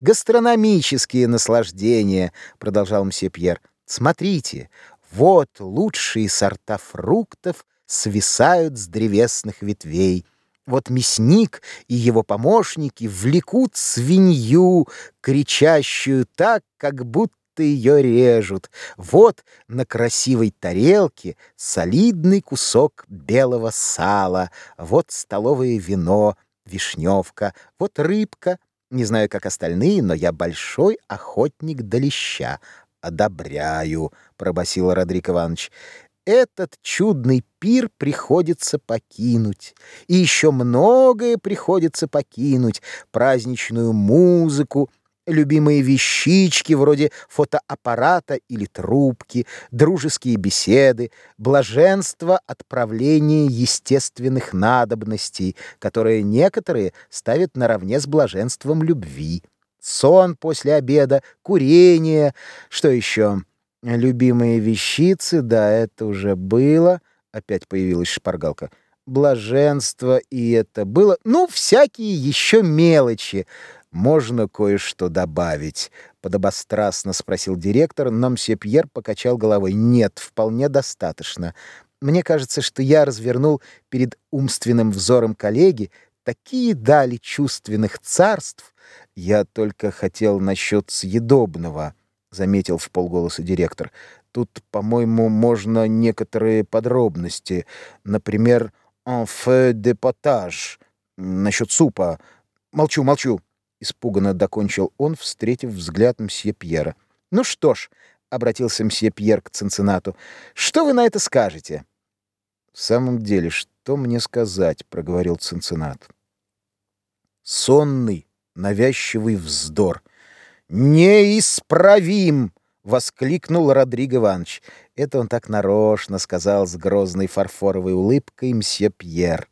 Гастрономические наслаждения, продолжал мсье Пьер. Смотрите, вот лучшие сорта фруктов свисают с древесных ветвей. Вот мясник и его помощники влекут свинью, кричащую так, как будто ее режут. Вот на красивой тарелке солидный кусок белого сала, вот столовое вино, вишневка, вот рыбка. Не знаю, как остальные, но я большой охотник до леща. «Одобряю», — пробасил Родрик Иванович этот чудный пир приходится покинуть. И еще многое приходится покинуть. Праздничную музыку, любимые вещички вроде фотоаппарата или трубки, дружеские беседы, блаженство отправления естественных надобностей, которые некоторые ставят наравне с блаженством любви. Сон после обеда, курение, что еще? Любимые вещицы, да, это уже было. Опять появилась шпаргалка. Блаженство и это было. Ну, всякие еще мелочи. Можно кое-что добавить? Подобострастно спросил директор, но мсье Пьер покачал головой. Нет, вполне достаточно. Мне кажется, что я развернул перед умственным взором коллеги такие дали чувственных царств. Я только хотел насчет съедобного. — заметил в полголоса директор. «Тут, по-моему, можно некоторые подробности. Например, «en feu de potage» насчет супа. Молчу, молчу!» — испуганно докончил он, встретив взгляд мсье Пьера. «Ну что ж», — обратился мсье Пьер к Цинциннату, — «что вы на это скажете?» «В самом деле, что мне сказать?» — проговорил Цинциннат. «Сонный, навязчивый вздор». «Неисправим!» — воскликнул Родриго Иванович. Это он так нарочно сказал с грозной фарфоровой улыбкой мсье Пьер.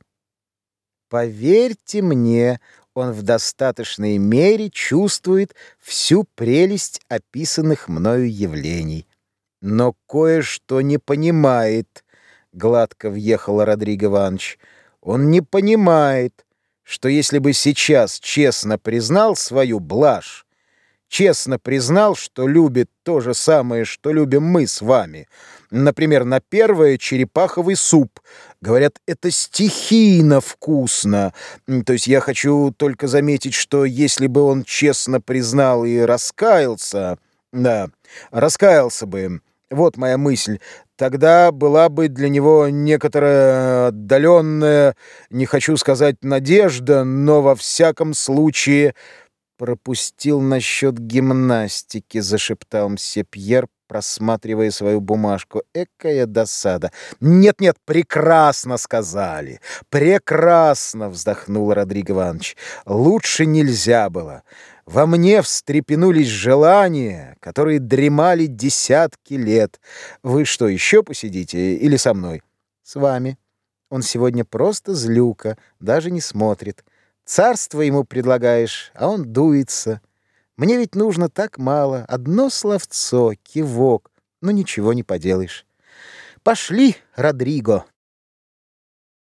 «Поверьте мне, он в достаточной мере чувствует всю прелесть описанных мною явлений. Но кое-что не понимает», — гладко въехал Родриго Иванович. «Он не понимает, что если бы сейчас честно признал свою блажь, честно признал, что любит то же самое, что любим мы с вами. Например, на первое черепаховый суп. Говорят, это стихийно вкусно. То есть я хочу только заметить, что если бы он честно признал и раскаялся... Да, раскаялся бы. Вот моя мысль. Тогда была бы для него некоторая отдаленная, не хочу сказать надежда, но во всяком случае пропустил насчет гимнастики», — зашептал мсье Пьер, просматривая свою бумажку. «Экая досада!» «Нет-нет, прекрасно сказали! Прекрасно!» — вздохнул Родриго Иванович. «Лучше нельзя было. Во мне встрепенулись желания, которые дремали десятки лет. Вы что, еще посидите или со мной?» «С вами. Он сегодня просто злюка, даже не смотрит». Царство ему предлагаешь, а он дуется. Мне ведь нужно так мало, одно словцо, кивок, но ничего не поделаешь. Пошли, Родриго.